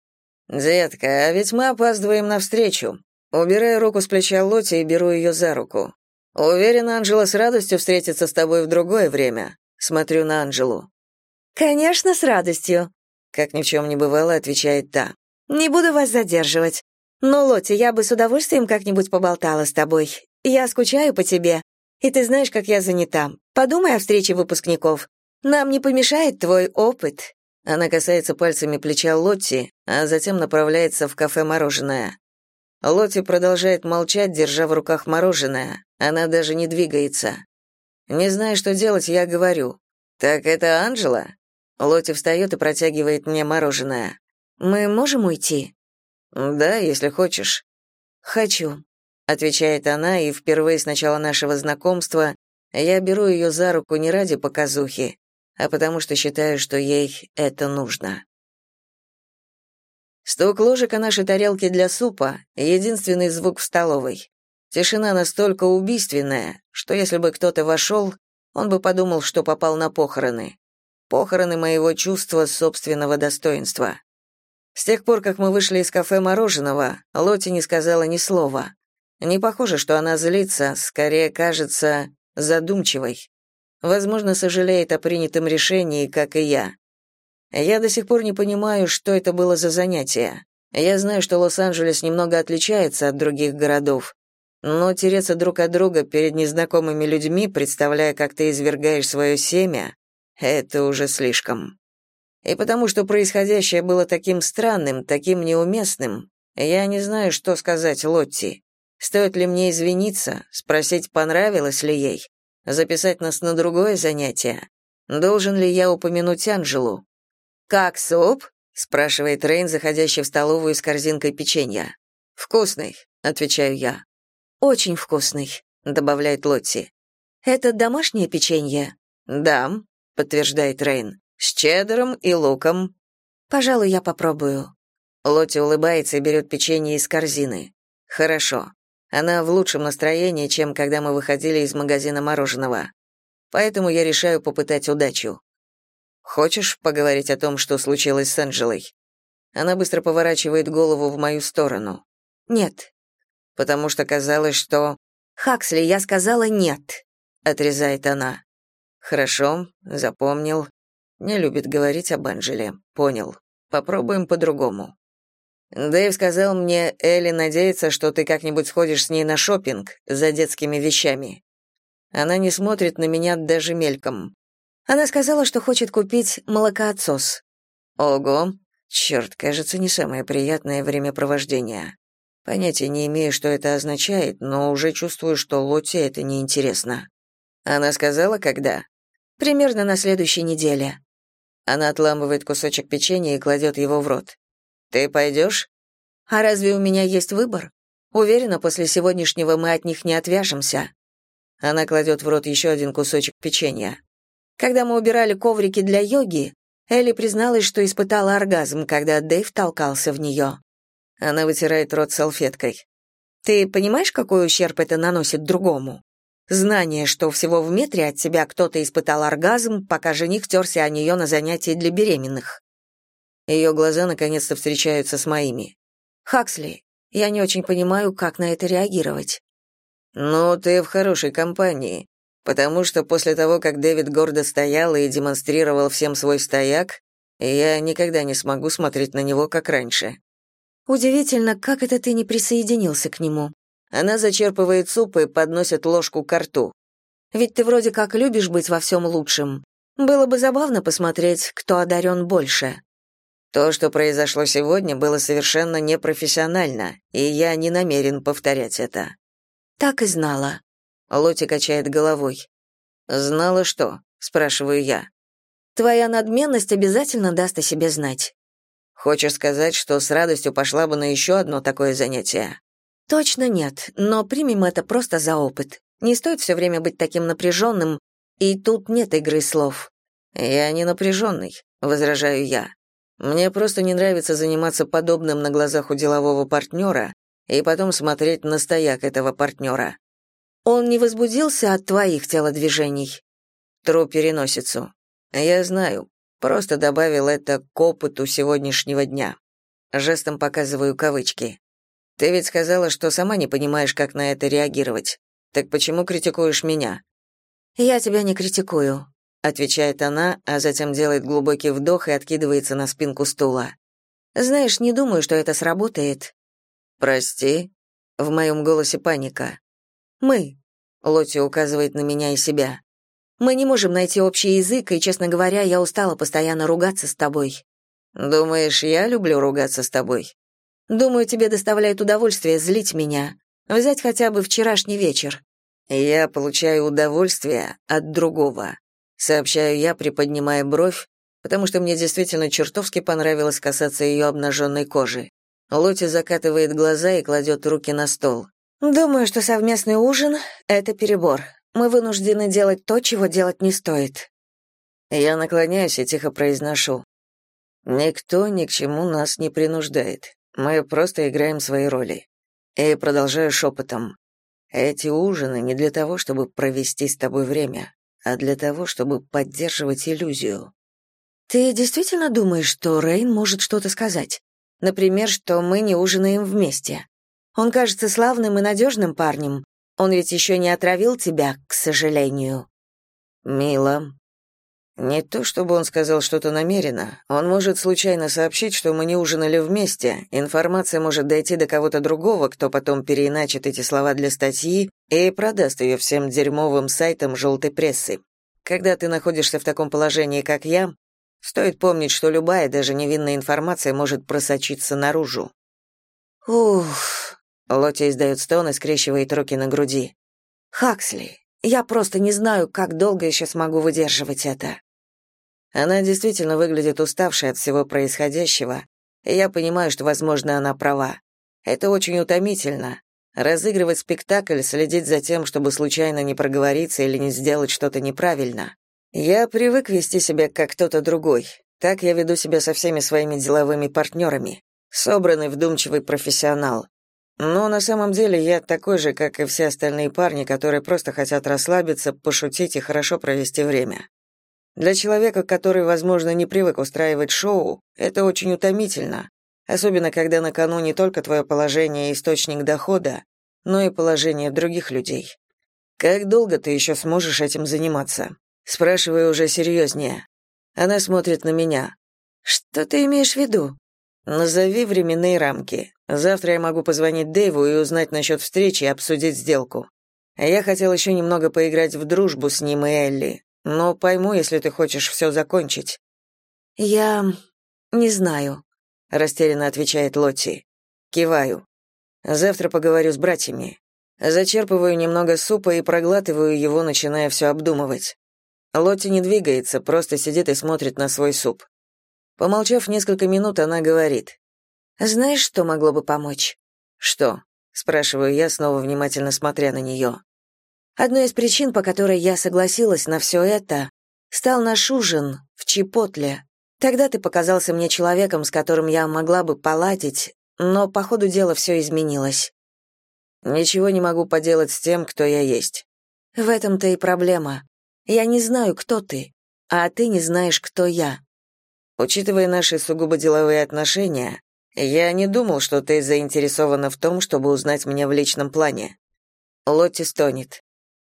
«Детка, а ведь мы опаздываем на встречу. Убираю руку с плеча Лоти и беру ее за руку. Уверен, Анжела с радостью встретится с тобой в другое время. Смотрю на Анжелу. Конечно, с радостью, как ни в чем не бывало, отвечает та. Не буду вас задерживать. Но, Лоти, я бы с удовольствием как-нибудь поболтала с тобой. Я скучаю по тебе. И ты знаешь, как я занята. Подумай о встрече выпускников. Нам не помешает твой опыт. Она касается пальцами плеча Лотти, а затем направляется в кафе «Мороженое». Лотти продолжает молчать, держа в руках мороженое. Она даже не двигается. Не зная, что делать, я говорю. «Так это Анжела?» Лотти встает и протягивает мне мороженое. «Мы можем уйти?» «Да, если хочешь». «Хочу», — отвечает она, и впервые с начала нашего знакомства я беру ее за руку не ради показухи, а потому что считаю, что ей это нужно. Стук ложек о нашей тарелке для супа — единственный звук в столовой. Тишина настолько убийственная, что если бы кто-то вошел, он бы подумал, что попал на похороны. Похороны моего чувства собственного достоинства. С тех пор, как мы вышли из кафе мороженого, Лоти не сказала ни слова. Не похоже, что она злится, скорее кажется задумчивой. Возможно, сожалеет о принятом решении, как и я. Я до сих пор не понимаю, что это было за занятие. Я знаю, что Лос-Анджелес немного отличается от других городов, но тереться друг от друга перед незнакомыми людьми, представляя, как ты извергаешь свое семя, это уже слишком. И потому что происходящее было таким странным, таким неуместным, я не знаю, что сказать Лотти. Стоит ли мне извиниться, спросить, понравилось ли ей, записать нас на другое занятие? Должен ли я упомянуть Анжелу? «Как суп?» — спрашивает Рейн, заходящий в столовую с корзинкой печенья. «Вкусный», — отвечаю я. «Очень вкусный», — добавляет Лотти. «Это домашнее печенье?» «Да», — подтверждает Рейн. «С чеддером и луком». «Пожалуй, я попробую». Лотти улыбается и берет печенье из корзины. «Хорошо. Она в лучшем настроении, чем когда мы выходили из магазина мороженого. поэтому я решаю попытать удачу. Хочешь поговорить о том, что случилось с Анжелой? Она быстро поворачивает голову в мою сторону. Нет. Потому что казалось, что... Хаксли, я сказала нет, отрезает она. Хорошо, запомнил. Не любит говорить об Анжеле. Понял. Попробуем по-другому. Дэйв сказал мне, Элли надеется, что ты как-нибудь сходишь с ней на шопинг за детскими вещами. Она не смотрит на меня даже мельком. Она сказала, что хочет купить молокоотсос. Ого, черт, кажется, не самое приятное времяпровождение. Понятия не имею, что это означает, но уже чувствую, что Лотте это неинтересно. Она сказала, когда? Примерно на следующей неделе. Она отламывает кусочек печенья и кладет его в рот. Ты пойдешь?» «А разве у меня есть выбор? Уверена, после сегодняшнего мы от них не отвяжемся». Она кладет в рот еще один кусочек печенья. Когда мы убирали коврики для йоги, Элли призналась, что испытала оргазм, когда Дэйв толкался в нее. Она вытирает рот салфеткой. «Ты понимаешь, какой ущерб это наносит другому? Знание, что всего в метре от тебя кто-то испытал оргазм, пока жених терся о нее на занятии для беременных. Ее глаза наконец-то встречаются с моими. «Хаксли, я не очень понимаю, как на это реагировать». «Ну, ты в хорошей компании, потому что после того, как Дэвид гордо стоял и демонстрировал всем свой стояк, я никогда не смогу смотреть на него, как раньше». «Удивительно, как это ты не присоединился к нему?» Она зачерпывает суп и подносит ложку к рту. «Ведь ты вроде как любишь быть во всем лучшим. Было бы забавно посмотреть, кто одарен больше». То, что произошло сегодня, было совершенно непрофессионально, и я не намерен повторять это. Так и знала. Лоти качает головой. Знала что? спрашиваю я. Твоя надменность обязательно даст о себе знать. Хочешь сказать, что с радостью пошла бы на еще одно такое занятие? Точно нет, но примем это просто за опыт. Не стоит все время быть таким напряженным, и тут нет игры слов. Я не напряженный, возражаю я. Мне просто не нравится заниматься подобным на глазах у делового партнера и потом смотреть на стояк этого партнера. Он не возбудился от твоих телодвижений? Тру переносицу. Я знаю. Просто добавил это к опыту сегодняшнего дня. Жестом показываю кавычки. Ты ведь сказала, что сама не понимаешь, как на это реагировать. Так почему критикуешь меня? Я тебя не критикую отвечает она, а затем делает глубокий вдох и откидывается на спинку стула. Знаешь, не думаю, что это сработает. Прости. В моем голосе паника. Мы. Лотти указывает на меня и себя. Мы не можем найти общий язык, и, честно говоря, я устала постоянно ругаться с тобой. Думаешь, я люблю ругаться с тобой? Думаю, тебе доставляет удовольствие злить меня. Взять хотя бы вчерашний вечер. Я получаю удовольствие от другого сообщаю я, приподнимая бровь, потому что мне действительно чертовски понравилось касаться ее обнаженной кожи. Лоти закатывает глаза и кладет руки на стол. «Думаю, что совместный ужин — это перебор. Мы вынуждены делать то, чего делать не стоит». Я наклоняюсь и тихо произношу. «Никто ни к чему нас не принуждает. Мы просто играем свои роли». И продолжаю шепотом. «Эти ужины не для того, чтобы провести с тобой время а для того, чтобы поддерживать иллюзию. Ты действительно думаешь, что Рейн может что-то сказать? Например, что мы не ужинаем вместе? Он кажется славным и надежным парнем. Он ведь еще не отравил тебя, к сожалению. Мило. Не то, чтобы он сказал что-то намеренно. Он может случайно сообщить, что мы не ужинали вместе. Информация может дойти до кого-то другого, кто потом переиначит эти слова для статьи и продаст ее всем дерьмовым сайтам желтой прессы. Когда ты находишься в таком положении, как я, стоит помнить, что любая, даже невинная информация может просочиться наружу. Ух, Лотти издает стон и скрещивает руки на груди. Хаксли, я просто не знаю, как долго еще смогу выдерживать это. Она действительно выглядит уставшей от всего происходящего, и я понимаю, что, возможно, она права. Это очень утомительно, Разыгрывать спектакль, следить за тем, чтобы случайно не проговориться или не сделать что-то неправильно. Я привык вести себя как кто-то другой. Так я веду себя со всеми своими деловыми партнерами. Собранный, вдумчивый профессионал. Но на самом деле я такой же, как и все остальные парни, которые просто хотят расслабиться, пошутить и хорошо провести время. Для человека, который, возможно, не привык устраивать шоу, это очень утомительно, особенно когда на кону не только твое положение и источник дохода, но и положение других людей. Как долго ты еще сможешь этим заниматься? Спрашиваю уже серьезнее. Она смотрит на меня. Что ты имеешь в виду? Назови временные рамки. Завтра я могу позвонить Дэйву и узнать насчет встречи и обсудить сделку. Я хотел еще немного поиграть в дружбу с ним и Элли, но пойму, если ты хочешь все закончить. Я не знаю, растерянно отвечает Лотти. Киваю. Завтра поговорю с братьями. Зачерпываю немного супа и проглатываю его, начиная все обдумывать. Лотти не двигается, просто сидит и смотрит на свой суп. Помолчав несколько минут, она говорит. «Знаешь, что могло бы помочь?» «Что?» — спрашиваю я, снова внимательно смотря на нее. Одной из причин, по которой я согласилась на все это, стал наш ужин в Чипотле. Тогда ты показался мне человеком, с которым я могла бы поладить, но по ходу дела все изменилось. Ничего не могу поделать с тем, кто я есть. В этом-то и проблема. Я не знаю, кто ты, а ты не знаешь, кто я. Учитывая наши сугубо деловые отношения, я не думал, что ты заинтересована в том, чтобы узнать меня в личном плане. Лотти стонет.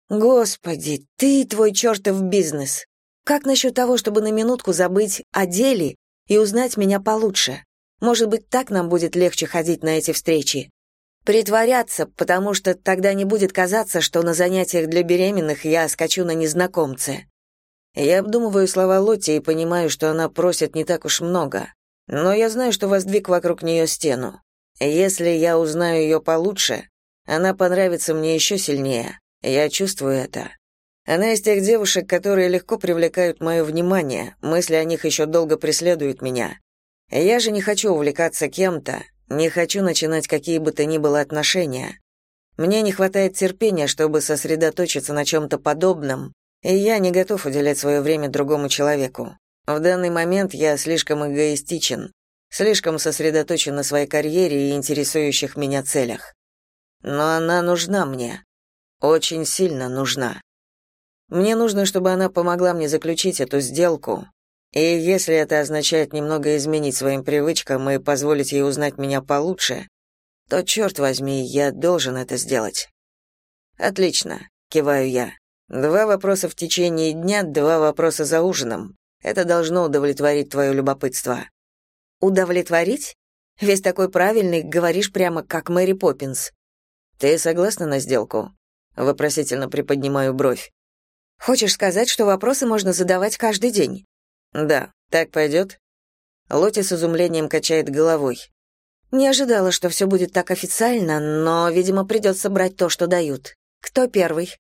Господи, ты и твой чертов бизнес. Как насчет того, чтобы на минутку забыть о деле и узнать меня получше? Может быть, так нам будет легче ходить на эти встречи? Притворяться, потому что тогда не будет казаться, что на занятиях для беременных я скачу на незнакомце. Я обдумываю слова Лотти и понимаю, что она просит не так уж много. Но я знаю, что воздвиг вокруг нее стену. Если я узнаю ее получше, она понравится мне еще сильнее. Я чувствую это. Она из тех девушек, которые легко привлекают мое внимание, мысли о них еще долго преследуют меня. Я же не хочу увлекаться кем-то, не хочу начинать какие бы то ни было отношения. Мне не хватает терпения, чтобы сосредоточиться на чем-то подобном, и я не готов уделять свое время другому человеку. В данный момент я слишком эгоистичен, слишком сосредоточен на своей карьере и интересующих меня целях. Но она нужна мне. Очень сильно нужна. Мне нужно, чтобы она помогла мне заключить эту сделку, и если это означает немного изменить своим привычкам и позволить ей узнать меня получше, то, черт возьми, я должен это сделать. Отлично, киваю я. Два вопроса в течение дня, два вопроса за ужином. Это должно удовлетворить твое любопытство. Удовлетворить? Весь такой правильный, говоришь прямо как Мэри Поппинс. Ты согласна на сделку? Вопросительно приподнимаю бровь. Хочешь сказать, что вопросы можно задавать каждый день? Да, так пойдет?» Лоти с изумлением качает головой. Не ожидала, что все будет так официально, но, видимо, придется брать то, что дают. Кто первый?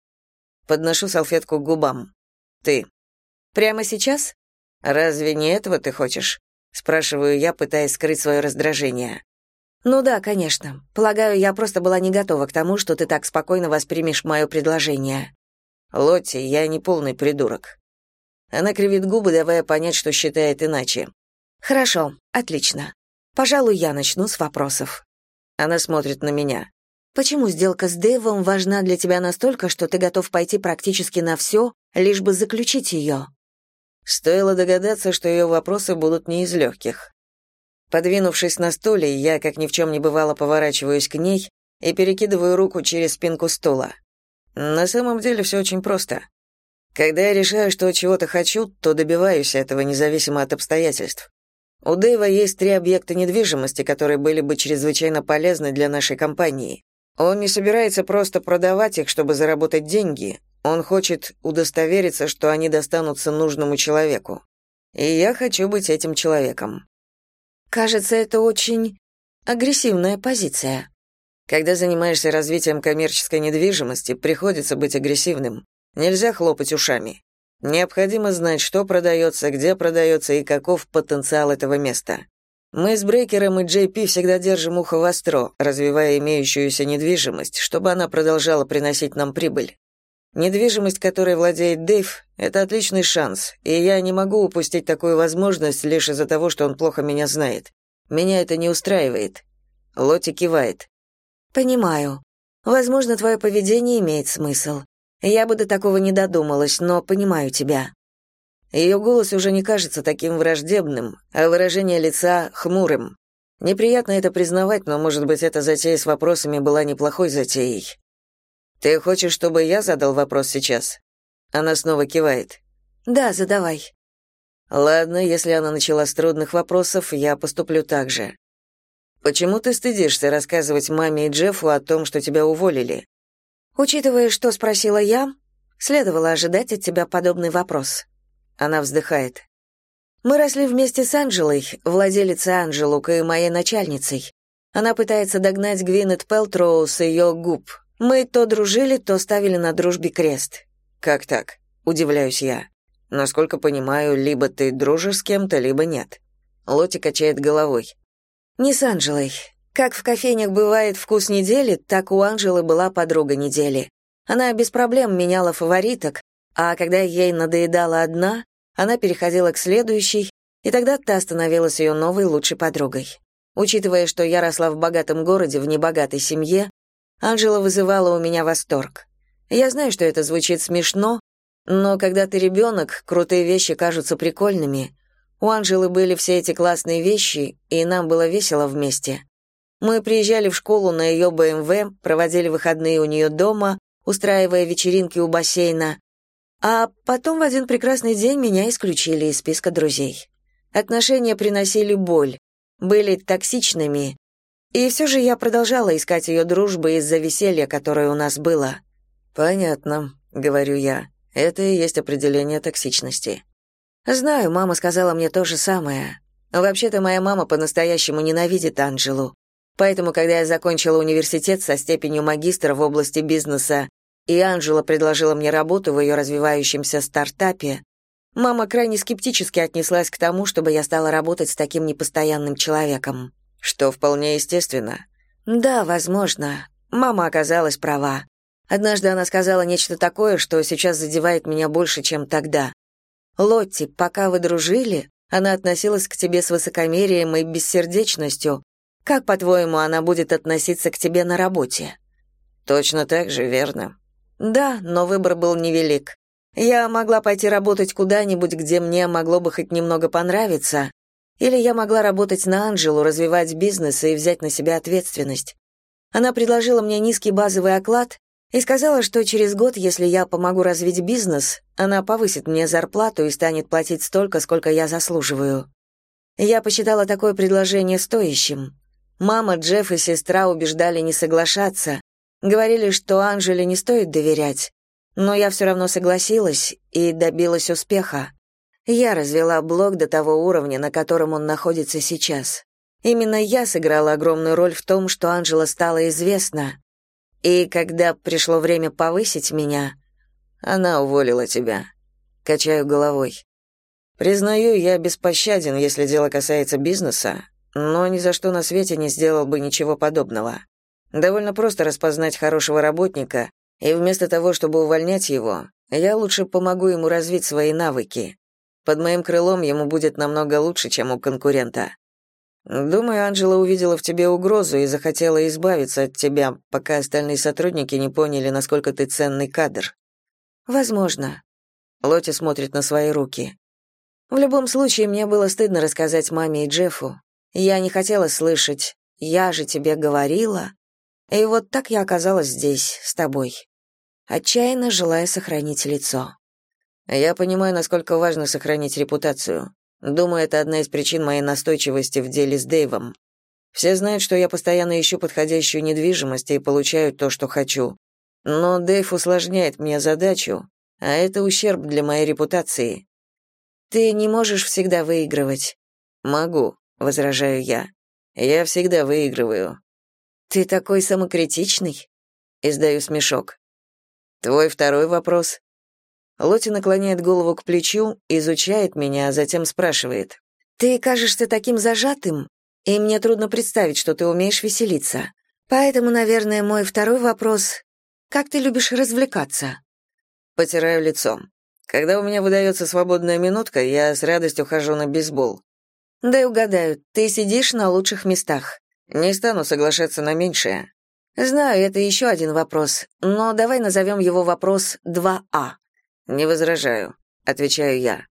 Подношу салфетку к губам. Ты. Прямо сейчас? Разве не этого ты хочешь? Спрашиваю я, пытаясь скрыть свое раздражение. Ну да, конечно. Полагаю, я просто была не готова к тому, что ты так спокойно воспримешь мое предложение. Лотти, я не полный придурок. Она кривит губы, давая понять, что считает иначе. Хорошо, отлично. Пожалуй, я начну с вопросов. Она смотрит на меня. Почему сделка с Дэйвом важна для тебя настолько, что ты готов пойти практически на все, лишь бы заключить ее?» Стоило догадаться, что ее вопросы будут не из легких. Подвинувшись на стуле, я, как ни в чем не бывало, поворачиваюсь к ней и перекидываю руку через спинку стула. На самом деле все очень просто. Когда я решаю, что чего-то хочу, то добиваюсь этого независимо от обстоятельств. У Дэйва есть три объекта недвижимости, которые были бы чрезвычайно полезны для нашей компании. Он не собирается просто продавать их, чтобы заработать деньги. Он хочет удостовериться, что они достанутся нужному человеку. И я хочу быть этим человеком. Кажется, это очень агрессивная позиция. Когда занимаешься развитием коммерческой недвижимости, приходится быть агрессивным. Нельзя хлопать ушами. Необходимо знать, что продается, где продается и каков потенциал этого места. Мы с Брейкером и Джей всегда держим ухо востро, развивая имеющуюся недвижимость, чтобы она продолжала приносить нам прибыль. Недвижимость, которой владеет Дэйв, это отличный шанс, и я не могу упустить такую возможность лишь из-за того, что он плохо меня знает. Меня это не устраивает. Лоти кивает. Понимаю. Возможно, твое поведение имеет смысл. Я бы до такого не додумалась, но понимаю тебя. Ее голос уже не кажется таким враждебным, а выражение лица — хмурым. Неприятно это признавать, но, может быть, эта затея с вопросами была неплохой затеей. «Ты хочешь, чтобы я задал вопрос сейчас?» Она снова кивает. «Да, задавай». «Ладно, если она начала с трудных вопросов, я поступлю так же. Почему ты стыдишься рассказывать маме и Джеффу о том, что тебя уволили?» «Учитывая, что спросила я, следовало ожидать от тебя подобный вопрос». Она вздыхает. Мы росли вместе с Анжелой, владелицей Анжелук и моей начальницей. Она пытается догнать Гвинет Пелтроу с ее губ. Мы то дружили, то ставили на дружбе крест. Как так? Удивляюсь я. Насколько понимаю, либо ты дружишь с кем-то, либо нет. Лоти качает головой. Не с Анжелой. Как в кофейнях бывает вкус недели, так у Анжелы была подруга недели. Она без проблем меняла фавориток, а когда ей надоедала одна, она переходила к следующей, и тогда та становилась ее новой лучшей подругой. Учитывая, что я росла в богатом городе, в небогатой семье, Анжела вызывала у меня восторг. Я знаю, что это звучит смешно, но когда ты ребенок, крутые вещи кажутся прикольными. У Анжелы были все эти классные вещи, и нам было весело вместе. Мы приезжали в школу на ее БМВ, проводили выходные у нее дома, устраивая вечеринки у бассейна, а потом в один прекрасный день меня исключили из списка друзей. Отношения приносили боль, были токсичными, и все же я продолжала искать ее дружбы из-за веселья, которое у нас было. «Понятно», — говорю я. «Это и есть определение токсичности». «Знаю, мама сказала мне то же самое. Вообще-то моя мама по-настоящему ненавидит Анжелу. Поэтому, когда я закончила университет со степенью магистра в области бизнеса и Анжела предложила мне работу в ее развивающемся стартапе, мама крайне скептически отнеслась к тому, чтобы я стала работать с таким непостоянным человеком. Что вполне естественно. Да, возможно. Мама оказалась права. Однажды она сказала нечто такое, что сейчас задевает меня больше, чем тогда. «Лотти, пока вы дружили, она относилась к тебе с высокомерием и бессердечностью. Как, по-твоему, она будет относиться к тебе на работе?» «Точно так же, верно. Да, но выбор был невелик. Я могла пойти работать куда-нибудь, где мне могло бы хоть немного понравиться, или я могла работать на Анжелу, развивать бизнес и взять на себя ответственность. Она предложила мне низкий базовый оклад и сказала, что через год, если я помогу развить бизнес, она повысит мне зарплату и станет платить столько, сколько я заслуживаю. Я посчитала такое предложение стоящим. Мама, Джефф и сестра убеждали не соглашаться, Говорили, что Анжеле не стоит доверять, но я все равно согласилась и добилась успеха. Я развела блог до того уровня, на котором он находится сейчас. Именно я сыграла огромную роль в том, что Анжела стала известна. И когда пришло время повысить меня, она уволила тебя. Качаю головой. Признаю, я беспощаден, если дело касается бизнеса, но ни за что на свете не сделал бы ничего подобного. Довольно просто распознать хорошего работника, и вместо того, чтобы увольнять его, я лучше помогу ему развить свои навыки. Под моим крылом ему будет намного лучше, чем у конкурента. Думаю, Анжела увидела в тебе угрозу и захотела избавиться от тебя, пока остальные сотрудники не поняли, насколько ты ценный кадр. Возможно. Лоти смотрит на свои руки. В любом случае, мне было стыдно рассказать маме и Джеффу. Я не хотела слышать «я же тебе говорила», и вот так я оказалась здесь, с тобой, отчаянно желая сохранить лицо. Я понимаю, насколько важно сохранить репутацию. Думаю, это одна из причин моей настойчивости в деле с Дэйвом. Все знают, что я постоянно ищу подходящую недвижимость и получаю то, что хочу. Но Дэйв усложняет мне задачу, а это ущерб для моей репутации. Ты не можешь всегда выигрывать. Могу, возражаю я. Я всегда выигрываю. «Ты такой самокритичный?» Издаю смешок. «Твой второй вопрос?» Лоти наклоняет голову к плечу, изучает меня, а затем спрашивает. «Ты кажешься таким зажатым, и мне трудно представить, что ты умеешь веселиться. Поэтому, наверное, мой второй вопрос — как ты любишь развлекаться?» Потираю лицо. Когда у меня выдается свободная минутка, я с радостью хожу на бейсбол. Да и угадаю, ты сидишь на лучших местах. Не стану соглашаться на меньшее. Знаю, это еще один вопрос, но давай назовем его вопрос 2А. Не возражаю, отвечаю я.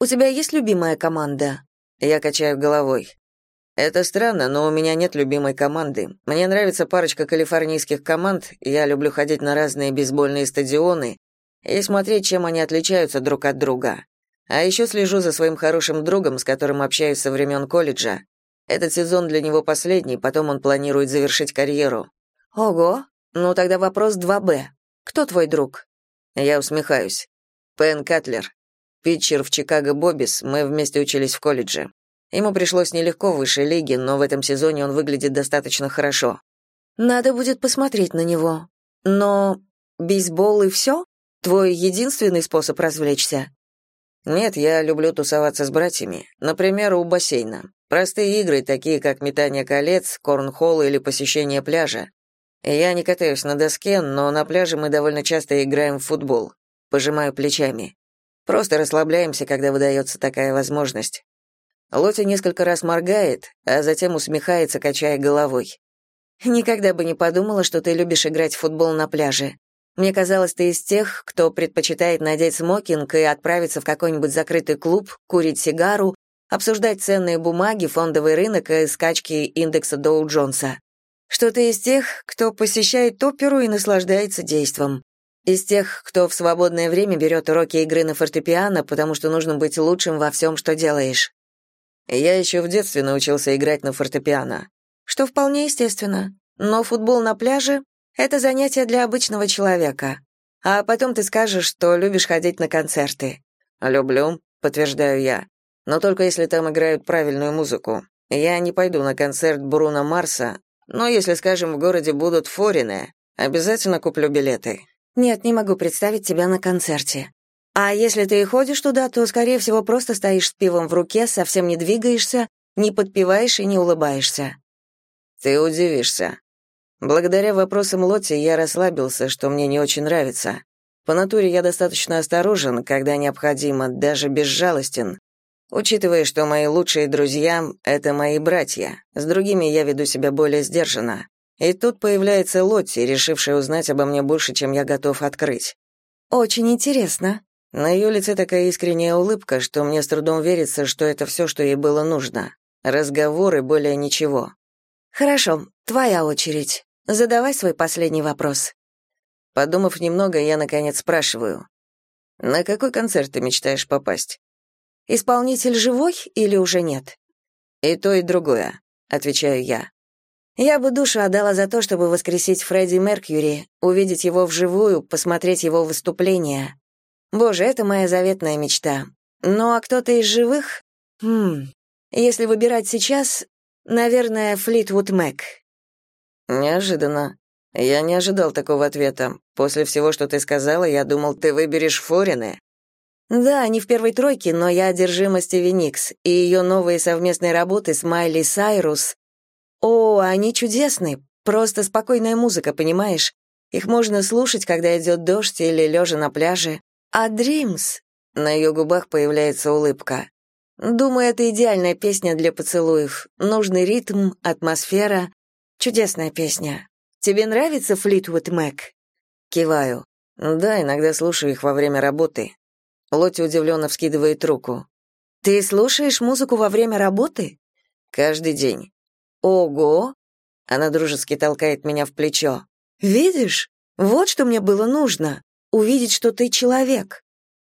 У тебя есть любимая команда? Я качаю головой. Это странно, но у меня нет любимой команды. Мне нравится парочка калифорнийских команд, я люблю ходить на разные бейсбольные стадионы и смотреть, чем они отличаются друг от друга. А еще слежу за своим хорошим другом, с которым общаюсь со времен колледжа. Этот сезон для него последний, потом он планирует завершить карьеру. Ого, ну тогда вопрос 2Б. Кто твой друг? Я усмехаюсь. Пен Катлер. Питчер в Чикаго Бобис, мы вместе учились в колледже. Ему пришлось нелегко в высшей лиге, но в этом сезоне он выглядит достаточно хорошо. Надо будет посмотреть на него. Но бейсбол и все? Твой единственный способ развлечься? Нет, я люблю тусоваться с братьями. Например, у бассейна. Простые игры, такие как метание колец, корнхолл или посещение пляжа. Я не катаюсь на доске, но на пляже мы довольно часто играем в футбол. Пожимаю плечами. Просто расслабляемся, когда выдается такая возможность. Лотя несколько раз моргает, а затем усмехается, качая головой. «Никогда бы не подумала, что ты любишь играть в футбол на пляже. Мне казалось, ты из тех, кто предпочитает надеть смокинг и отправиться в какой-нибудь закрытый клуб, курить сигару, обсуждать ценные бумаги, фондовый рынок и скачки индекса Доу-Джонса. Что ты из тех, кто посещает оперу и наслаждается действом. Из тех, кто в свободное время берет уроки игры на фортепиано, потому что нужно быть лучшим во всем, что делаешь. Я еще в детстве научился играть на фортепиано. Что вполне естественно. Но футбол на пляже — это занятие для обычного человека. А потом ты скажешь, что любишь ходить на концерты. «Люблю», — подтверждаю я. «Но только если там играют правильную музыку. Я не пойду на концерт Бруно Марса, но если, скажем, в городе будут форины, обязательно куплю билеты». «Нет, не могу представить тебя на концерте. А если ты и ходишь туда, то, скорее всего, просто стоишь с пивом в руке, совсем не двигаешься, не подпеваешь и не улыбаешься. Ты удивишься. Благодаря вопросам Лотти я расслабился, что мне не очень нравится. По натуре я достаточно осторожен, когда необходимо, даже безжалостен. Учитывая, что мои лучшие друзья — это мои братья, с другими я веду себя более сдержанно. И тут появляется Лотти, решившая узнать обо мне больше, чем я готов открыть. «Очень интересно», на ее лице такая искренняя улыбка, что мне с трудом верится, что это все, что ей было нужно. Разговоры более ничего. Хорошо, твоя очередь. Задавай свой последний вопрос. Подумав немного, я наконец спрашиваю: "На какой концерт ты мечтаешь попасть?" Исполнитель живой или уже нет? И то, и другое, отвечаю я. Я бы душу отдала за то, чтобы воскресить Фредди Меркьюри, увидеть его вживую, посмотреть его выступление. Боже, это моя заветная мечта. Ну а кто-то из живых? Хм. Если выбирать сейчас, наверное, Флитвуд Мэк. Неожиданно. Я не ожидал такого ответа. После всего, что ты сказала, я думал, ты выберешь Форины. Да, не в первой тройке, но я одержима Стиви и ее новые совместные работы с Майли Сайрус. О, они чудесны. Просто спокойная музыка, понимаешь? Их можно слушать, когда идет дождь или лежа на пляже. А Dreams? На ее губах появляется улыбка. Думаю, это идеальная песня для поцелуев. Нужный ритм, атмосфера. Чудесная песня. Тебе нравится Флитвуд Мэк? Киваю. Да, иногда слушаю их во время работы. Лотти удивленно вскидывает руку. Ты слушаешь музыку во время работы? Каждый день. Ого! Она дружески толкает меня в плечо. Видишь? Вот что мне было нужно увидеть, что ты человек.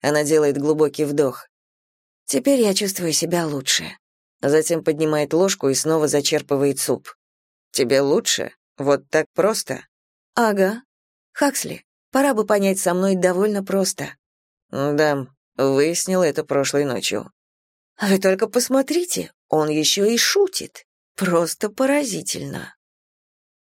Она делает глубокий вдох. Теперь я чувствую себя лучше. Затем поднимает ложку и снова зачерпывает суп. Тебе лучше? Вот так просто? Ага. Хаксли, пора бы понять со мной довольно просто. Да, выяснил это прошлой ночью. Вы только посмотрите, он еще и шутит. Просто поразительно.